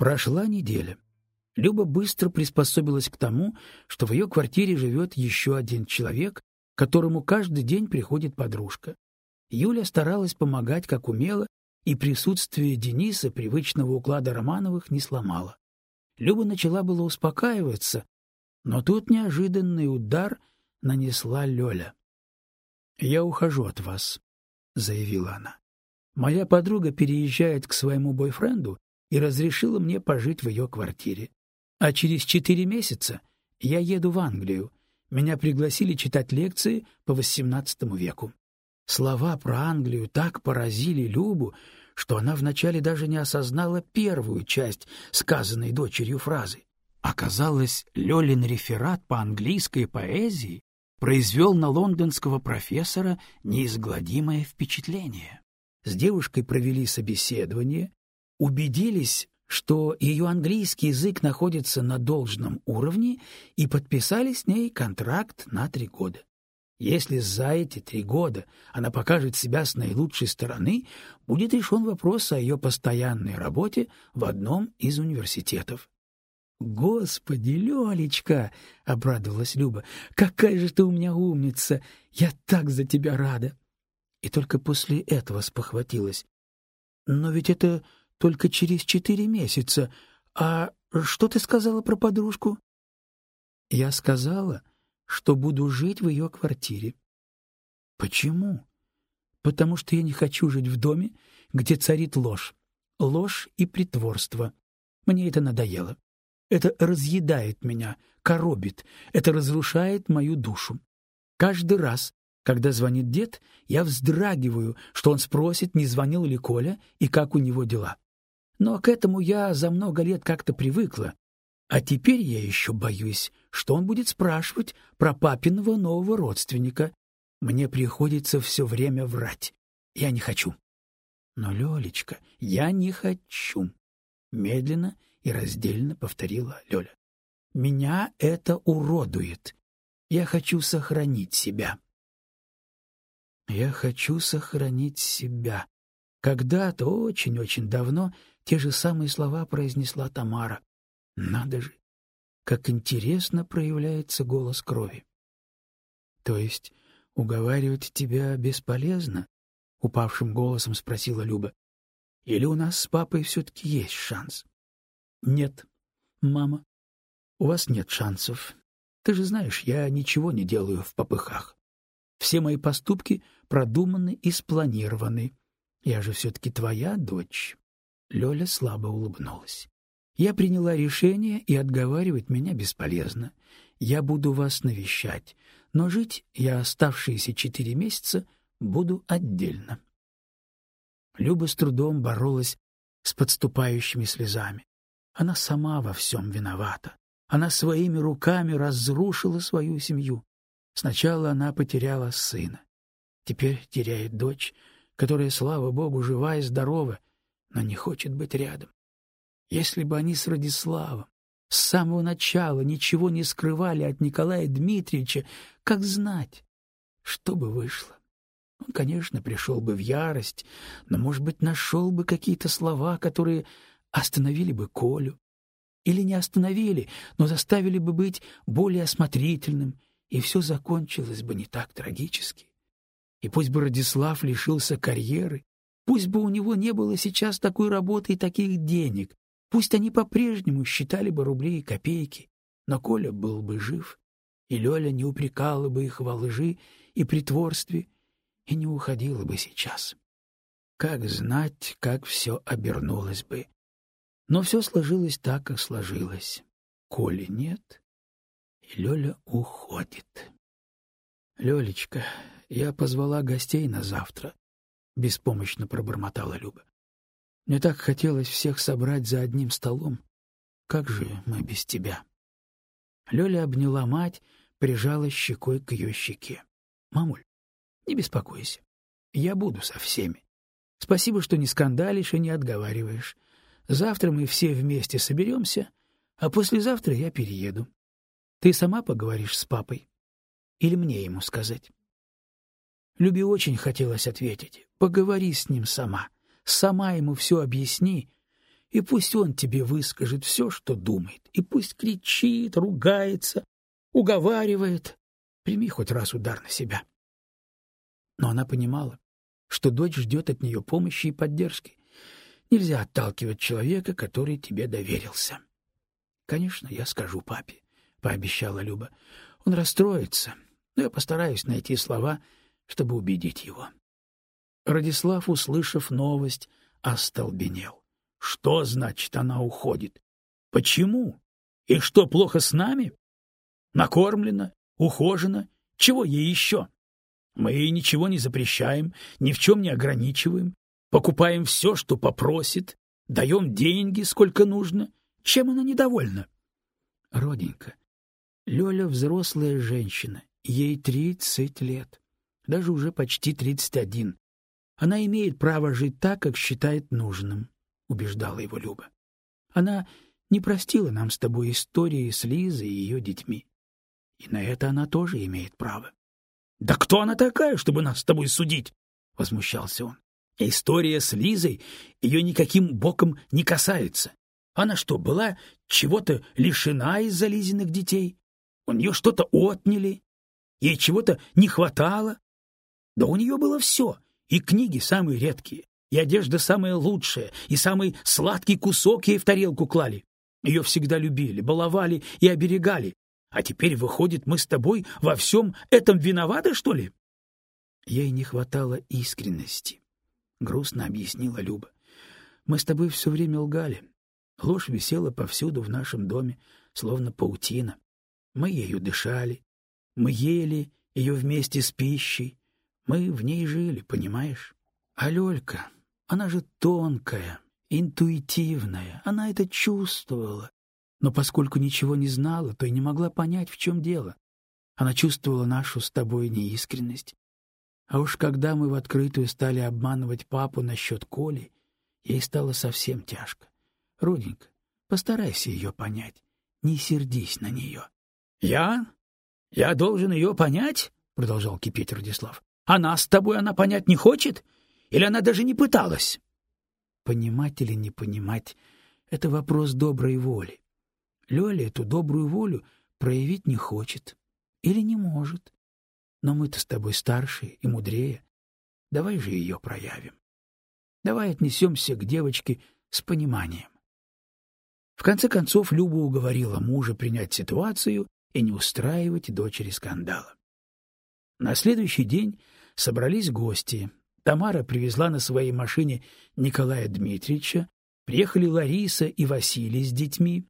Прошла неделя. Люба быстро приспособилась к тому, что в ее квартире живет еще один человек, которому каждый день приходит подружка. Юля старалась помогать, как умела, и присутствие Дениса, привычного уклада Романовых, не сломало. Люба начала было успокаиваться, но тут неожиданный удар нанесла Лёля. «Я ухожу от вас», — заявила она. «Моя подруга переезжает к своему бойфренду и разрешила мне пожить в ее квартире. А через четыре месяца я еду в Англию. Меня пригласили читать лекции по XVIII веку. Слова про Англию так поразили Любу, что она вначале даже не осознала первую часть сказанной дочерью фразы. Оказалось, Лёлин реферат по английской поэзии произвел на лондонского профессора неизгладимое впечатление. С девушкой провели собеседование, убедились, что ее английский язык находится на должном уровне и подписали с ней контракт на три года. Если за эти три года она покажет себя с наилучшей стороны, будет решен вопрос о ее постоянной работе в одном из университетов. «Господи, Лёлечка!» — обрадовалась Люба. «Какая же ты у меня умница! Я так за тебя рада!» И только после этого спохватилась. «Но ведь это только через четыре месяца. А что ты сказала про подружку?» «Я сказала, что буду жить в ее квартире. Почему? Потому что я не хочу жить в доме, где царит ложь. Ложь и притворство. Мне это надоело. Это разъедает меня, коробит, это разрушает мою душу. Каждый раз, когда звонит дед, я вздрагиваю, что он спросит, не звонил ли Коля и как у него дела. Но к этому я за много лет как-то привыкла, а теперь я еще боюсь, что он будет спрашивать про папиного нового родственника. Мне приходится все время врать. Я не хочу. Но, Лёлечка, я не хочу. Медленно и раздельно повторила Лёля. Меня это уродует. Я хочу сохранить себя. Я хочу сохранить себя. Когда-то очень-очень давно те же самые слова произнесла Тамара. Надо же, как интересно проявляется голос крови. То есть уговаривать тебя бесполезно? упавшим голосом спросила Люба. Или у нас с папой все таки есть шанс? Нет, мама. У вас нет шансов. Ты же знаешь, я ничего не делаю в попыхах. Все мои поступки продуманы и спланированы. Я же все таки твоя дочь. Лёля слабо улыбнулась. Я приняла решение, и отговаривать меня бесполезно. Я буду вас навещать, но жить я оставшиеся четыре месяца буду отдельно. Люба с трудом боролась с подступающими слезами. Она сама во всем виновата. Она своими руками разрушила свою семью. Сначала она потеряла сына. Теперь теряет дочь, которая, слава богу, жива и здорова, но не хочет быть рядом. Если бы они с Радиславом с самого начала ничего не скрывали от Николая Дмитриевича, как знать, что бы вышло? Он, конечно, пришел бы в ярость, но, может быть, нашел бы какие-то слова, которые остановили бы Колю. Или не остановили, но заставили бы быть более осмотрительным, и все закончилось бы не так трагически. И пусть бы Радислав лишился карьеры, пусть бы у него не было сейчас такой работы и таких денег, Пусть они по-прежнему считали бы рубли и копейки, но Коля был бы жив, и Лёля не упрекала бы их во лжи и притворстве, и не уходила бы сейчас. Как знать, как все обернулось бы. Но все сложилось так, как сложилось. Коли нет, и Лёля уходит. Лёлечка, я позвала гостей на завтра, беспомощно пробормотала Люба. Мне так хотелось всех собрать за одним столом. Как же мы без тебя? Лёля обняла мать, прижала щекой к ее щеке. Мамуль, не беспокойся. Я буду со всеми. Спасибо, что не скандалишь и не отговариваешь. Завтра мы все вместе соберемся, а послезавтра я перееду. Ты сама поговоришь с папой? Или мне ему сказать? Любе очень хотелось ответить. Поговори с ним сама. Сама ему все объясни. и пусть он тебе выскажет все, что думает, и пусть кричит, ругается, уговаривает. Прими хоть раз удар на себя. Но она понимала, что дочь ждет от нее помощи и поддержки. Нельзя отталкивать человека, который тебе доверился. — Конечно, я скажу папе, — пообещала Люба. — Он расстроится, но я постараюсь найти слова, чтобы убедить его. Радислав, услышав новость, остолбенел. Что значит она уходит? Почему? И что, плохо с нами? Накормлена, ухожена, чего ей еще? Мы ей ничего не запрещаем, ни в чем не ограничиваем, покупаем все, что попросит, даем деньги, сколько нужно. Чем она недовольна? Роденька, Лёля взрослая женщина, ей тридцать лет, даже уже почти тридцать один. Она имеет право жить так, как считает нужным, убеждала его Люба. Она не простила нам с тобой истории с Лизой и ее детьми. И на это она тоже имеет право. Да кто она такая, чтобы нас с тобой судить? возмущался он. История с Лизой ее никаким боком не касается. Она что, была чего-то лишена из-за Лизиных детей? У нее что-то отняли? Ей чего-то не хватало? Да у нее было все, и книги самые редкие, и одежда самая лучшая, и самый сладкий кусок ей в тарелку клали. Ее всегда любили, баловали и оберегали. А теперь, выходит, мы с тобой во всем этом виноваты, что ли? Ей не хватало искренности, — грустно объяснила Люба. Мы с тобой все время лгали. Ложь висела повсюду в нашем доме, словно паутина. Мы ею дышали, мы ели ее вместе с пищей, мы в ней жили, понимаешь? А Лёлька, она же тонкая, интуитивная, она это чувствовала. Но поскольку ничего не знала, то и не могла понять, в чем дело. Она чувствовала нашу с тобой неискренность. А уж когда мы в открытую стали обманывать папу насчет Коли, ей стало совсем тяжко. Роденька, постарайся ее понять, не сердись на нее. — Я? Я должен ее понять? — продолжал кипеть Радислав. А нас с тобой она понять не хочет? Или она даже не пыталась? Понимать или не понимать — это вопрос доброй воли. Лёля эту добрую волю проявить не хочет или не может. Но мы-то с тобой старше и мудрее. Давай же ее проявим. Давай отнесемся к девочке с пониманием. В конце концов Люба уговорила мужа принять ситуацию и не устраивать дочери скандала. На следующий день собрались гости. Тамара привезла на своей машине Николая Дмитриевича, приехали Лариса и Василий с детьми,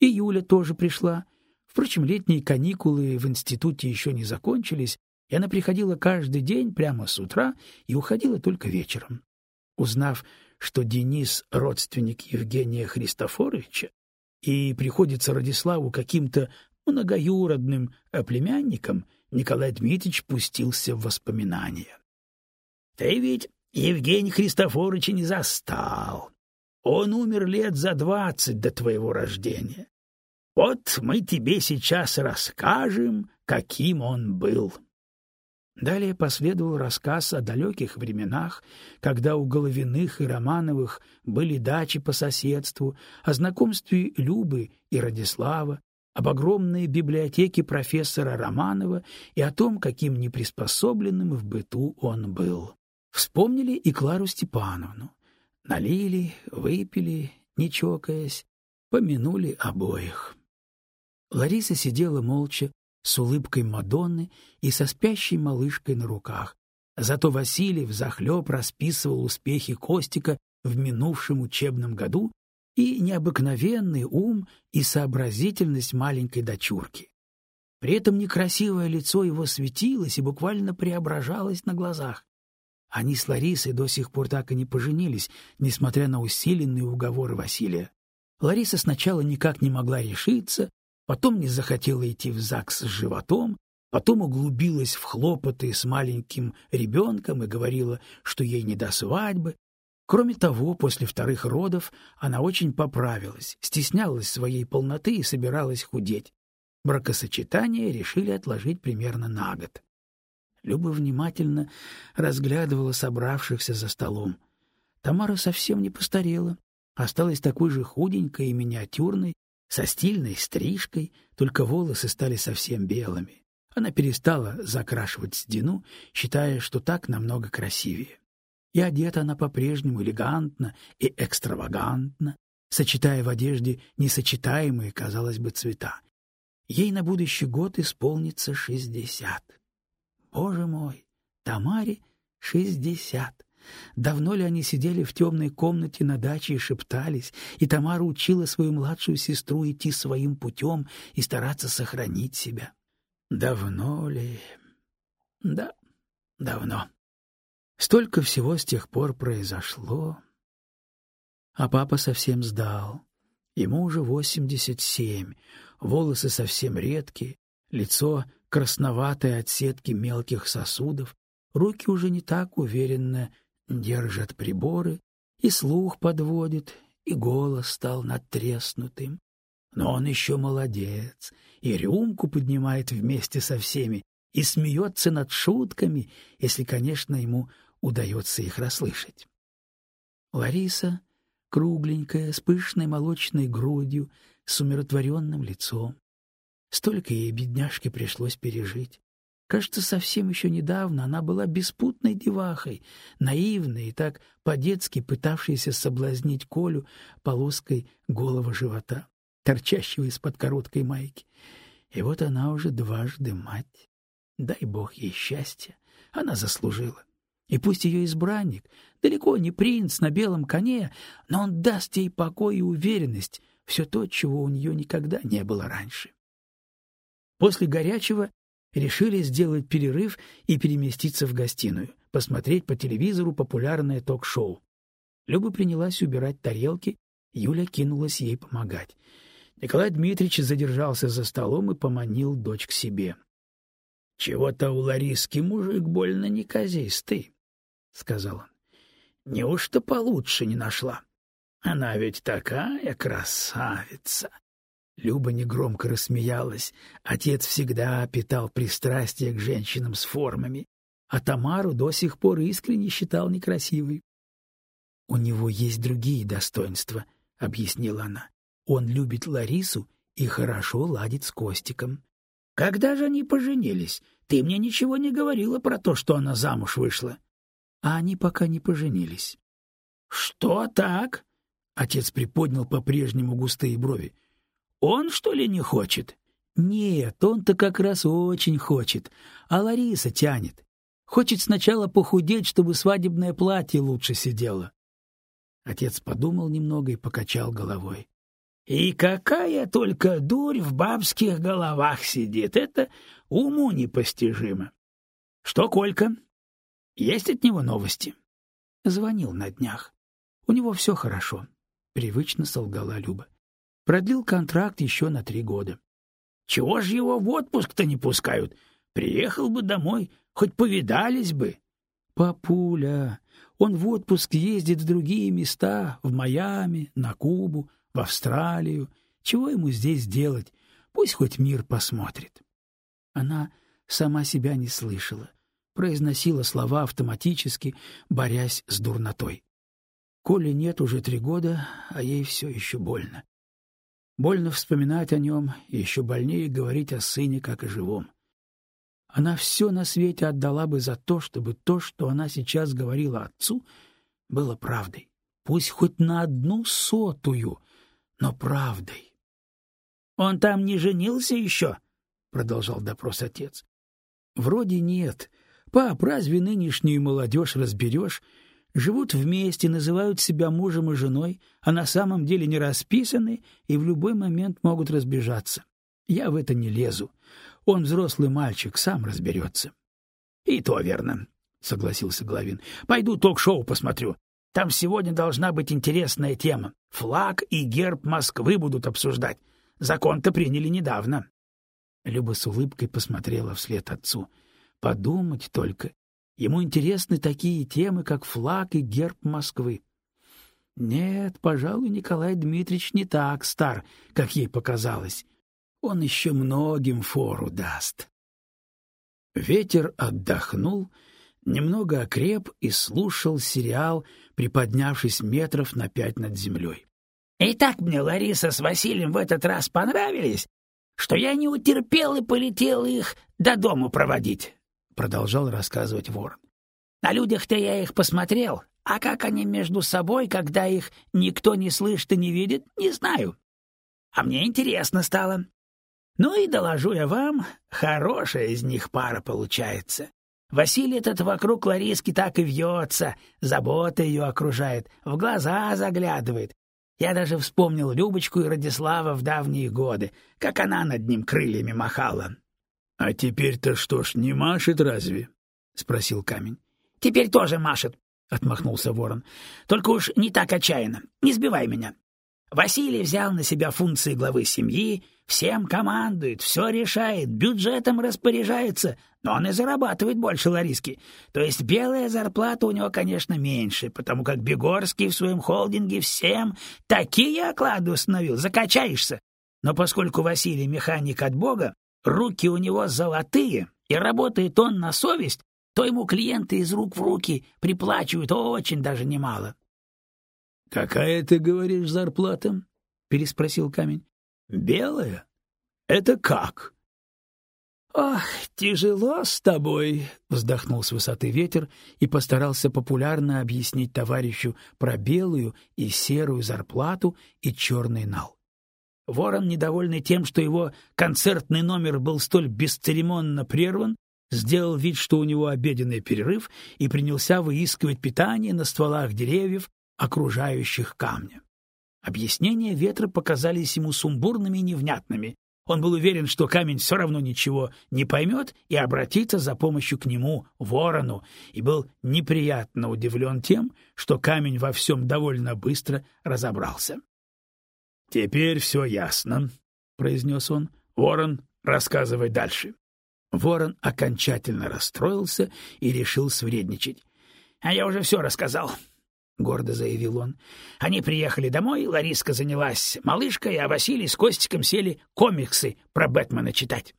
и Юля тоже пришла. Впрочем, летние каникулы в институте еще не закончились, и она приходила каждый день прямо с утра и уходила только вечером. Узнав, что Денис — родственник Евгения Христофоровича, и приходится Радиславу каким-то многоюродным племянником, Николай Дмитриевич пустился в воспоминания. — Ты ведь Евгений Христофоровича не застал. Он умер лет за двадцать до твоего рождения. Вот мы тебе сейчас расскажем, каким он был. Далее последовал рассказ о далеких временах, когда у Головиных и Романовых были дачи по соседству, о знакомстве Любы и Радислава, об огромной библиотеке профессора Романова и о том, каким неприспособленным в быту он был. Вспомнили и Клару Степановну. Налили, выпили, не чокаясь, помянули обоих. Лариса сидела молча, с улыбкой Мадонны и со спящей малышкой на руках. Зато Василий взахлеб расписывал успехи Костика в минувшем учебном году и необыкновенный ум и сообразительность маленькой дочурки. При этом некрасивое лицо его светилось и буквально преображалось на глазах. Они с Ларисой до сих пор так и не поженились, несмотря на усиленные уговоры Василия. Лариса сначала никак не могла решиться, потом не захотела идти в ЗАГС с животом, потом углубилась в хлопоты с маленьким ребенком и говорила, что ей не до свадьбы, Кроме того, после вторых родов она очень поправилась, стеснялась своей полноты и собиралась худеть. Бракосочетание решили отложить примерно на год. Люба внимательно разглядывала собравшихся за столом. Тамара совсем не постарела, осталась такой же худенькой и миниатюрной, со стильной стрижкой, только волосы стали совсем белыми. Она перестала закрашивать седину, считая, что так намного красивее. И одета она по-прежнему элегантно и экстравагантно, сочетая в одежде несочетаемые, казалось бы, цвета. Ей на будущий год исполнится шестьдесят. Боже мой, Тамаре шестьдесят. Давно ли они сидели в темной комнате на даче и шептались, и Тамара учила свою младшую сестру идти своим путем и стараться сохранить себя? Давно ли? Да, давно. Столько всего с тех пор произошло. А папа совсем сдал. Ему уже восемьдесят семь, волосы совсем редкие, лицо красноватое от сетки мелких сосудов, руки уже не так уверенно держат приборы, и слух подводит, и голос стал надтреснутым. Но он еще молодец, и рюмку поднимает вместе со всеми, и смеется над шутками, если, конечно, ему удается их расслышать. Лариса, кругленькая, с пышной молочной грудью, с умиротворенным лицом. Столько ей, бедняжке, пришлось пережить. Кажется, совсем еще недавно она была беспутной девахой, наивной и так по-детски пытавшейся соблазнить Колю полоской голого живота, торчащего из-под короткой майки. И вот она уже дважды мать. Дай бог ей счастья, она заслужила. И пусть ее избранник далеко не принц на белом коне, но он даст ей покой и уверенность, все то, чего у нее никогда не было раньше. После горячего решили сделать перерыв и переместиться в гостиную, посмотреть по телевизору популярное ток-шоу. Люба принялась убирать тарелки, Юля кинулась ей помогать. Николай Дмитриевич задержался за столом и поманил дочь к себе. — Чего-то у Лариски мужик больно неказистый, — сказал он. — Неужто получше не нашла? Она ведь такая красавица. Люба негромко рассмеялась. Отец всегда питал пристрастие к женщинам с формами, а Тамару до сих пор искренне считал некрасивой. — У него есть другие достоинства, — объяснила она. — Он любит Ларису и хорошо ладит с Костиком. — Когда же они поженились? Ты мне ничего не говорила про то, что она замуж вышла. А они пока не поженились. — Что так? — отец приподнял по-прежнему густые брови. Он, что ли, не хочет? Нет, он-то как раз очень хочет, а Лариса тянет. Хочет сначала похудеть, чтобы свадебное платье лучше сидело. Отец подумал немного и покачал головой. И какая только дурь в бабских головах сидит, это уму непостижимо. Что, Колька? Есть от него новости? Звонил на днях. У него все хорошо, привычно солгала Люба. Продлил контракт еще на три года. Чего ж его в отпуск-то не пускают? Приехал бы домой, хоть повидались бы. Папуля, он в отпуск ездит в другие места, в Майами, на Кубу, в Австралию. Чего ему здесь делать? Пусть хоть мир посмотрит. Она сама себя не слышала, произносила слова автоматически, борясь с дурнотой. Коли нет уже три года, а ей все еще больно. Больно вспоминать о нем, и еще больнее говорить о сыне, как о живом. Она все на свете отдала бы за то, чтобы то, что она сейчас говорила отцу, было правдой. Пусть хоть на одну сотую, но правдой. — Он там не женился еще? — продолжал допрос отец. — Вроде нет. Пап, разве нынешнюю молодежь разберешь? живут вместе, называют себя мужем и женой, а на самом деле не расписаны и в любой момент могут разбежаться. Я в это не лезу. Он взрослый мальчик, сам разберется. — И то верно, — согласился Главин. — Пойду ток-шоу посмотрю. Там сегодня должна быть интересная тема. Флаг и герб Москвы будут обсуждать. Закон-то приняли недавно. Люба с улыбкой посмотрела вслед отцу. Подумать только, Ему интересны такие темы, как флаг и герб Москвы. Нет, пожалуй, Николай Дмитриевич не так стар, как ей показалось. Он еще многим фору даст. Ветер отдохнул, немного окреп и слушал сериал, приподнявшись метров на пять над землей. «И так мне Лариса с Василием в этот раз понравились, что я не утерпел и полетел их до дому проводить», — продолжал рассказывать ворон. «На людях-то я их посмотрел, а как они между собой, когда их никто не слышит и не видит, не знаю. А мне интересно стало. Ну и доложу я вам, хорошая из них пара получается. Василий этот вокруг Лариски так и вьется, забота ее окружает, в глаза заглядывает. Я даже вспомнил Любочку и Радислава в давние годы, как она над ним крыльями махала. — А теперь-то что ж, не машет разве? — спросил камень. — Теперь тоже машет, — отмахнулся ворон. — Только уж не так отчаянно. Не сбивай меня. Василий взял на себя функции главы семьи, всем командует, все решает, бюджетом распоряжается, но он и зарабатывает больше Лариски. То есть белая зарплата у него, конечно, меньше, потому как Бегорский в своем холдинге всем такие оклады установил, закачаешься. Но поскольку Василий механик от Бога, руки у него золотые, и работает он на совесть, то ему клиенты из рук в руки приплачивают очень даже немало. — Какая, ты говоришь, зарплата? — переспросил камень. — Белая? Это как? — Ох, тяжело с тобой, — вздохнул с высоты ветер и постарался популярно объяснить товарищу про белую и серую зарплату и черный нал. Ворон, недовольный тем, что его концертный номер был столь бесцеремонно прерван, сделал вид, что у него обеденный перерыв, и принялся выискивать питание на стволах деревьев, окружающих камня. Объяснения ветра показались ему сумбурными и невнятными. Он был уверен, что камень все равно ничего не поймет и обратится за помощью к нему, ворону, и был неприятно удивлен тем, что камень во всем довольно быстро разобрался. — Теперь все ясно, — произнес он. — Ворон, рассказывай дальше. Ворон окончательно расстроился и решил свредничать. — А я уже все рассказал, — гордо заявил он. Они приехали домой, Лариска занялась малышкой, а Василий с Костиком сели комиксы про Бэтмена читать.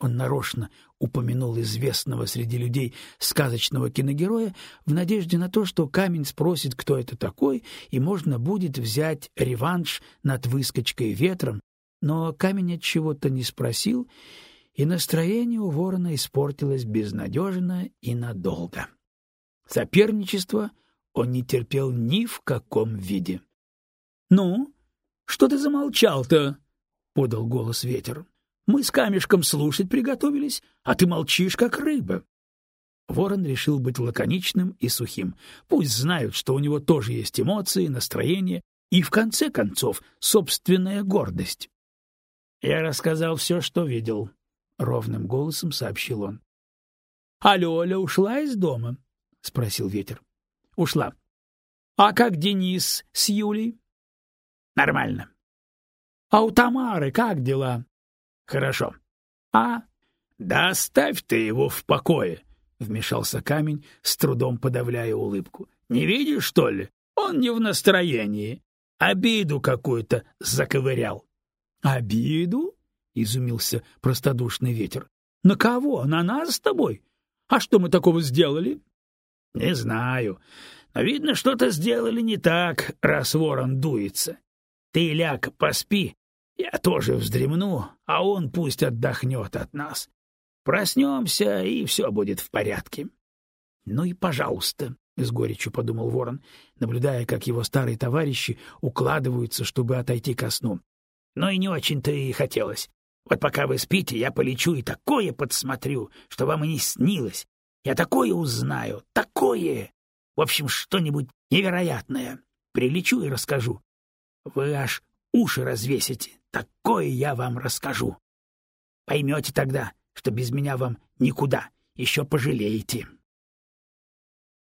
Он нарочно упомянул известного среди людей сказочного киногероя в надежде на то, что камень спросит, кто это такой, и можно будет взять реванш над выскочкой ветром, но камень от чего-то не спросил, и настроение у ворона испортилось безнадежно и надолго. Соперничество — он не терпел ни в каком виде. — Ну, что ты замолчал-то? — подал голос ветер. — Мы с камешком слушать приготовились, а ты молчишь, как рыба. Ворон решил быть лаконичным и сухим. Пусть знают, что у него тоже есть эмоции, настроение и, в конце концов, собственная гордость. — Я рассказал все, что видел, — ровным голосом сообщил он. — А Лёля ушла из дома? — спросил ветер ушла. А как Денис с Юлей? Нормально. А у Тамары как дела? Хорошо. А? Да оставь ты его в покое, вмешался камень, с трудом подавляя улыбку. Не видишь, что ли? Он не в настроении. Обиду какую-то заковырял. Обиду? изумился простодушный ветер. На кого? На нас с тобой? А что мы такого сделали? — Не знаю. Но, видно, что-то сделали не так, раз ворон дуется. Ты, ляг, поспи, я тоже вздремну, а он пусть отдохнет от нас. Проснемся, и все будет в порядке. — Ну и пожалуйста, — с горечью подумал ворон, наблюдая, как его старые товарищи укладываются, чтобы отойти ко сну. — Но и не очень-то и хотелось. Вот пока вы спите, я полечу и такое подсмотрю, что вам и не снилось. Я такое узнаю, такое! В общем, что-нибудь невероятное. Прилечу и расскажу. Вы аж уши развесите. Такое я вам расскажу. Поймете тогда, что без меня вам никуда. Еще пожалеете.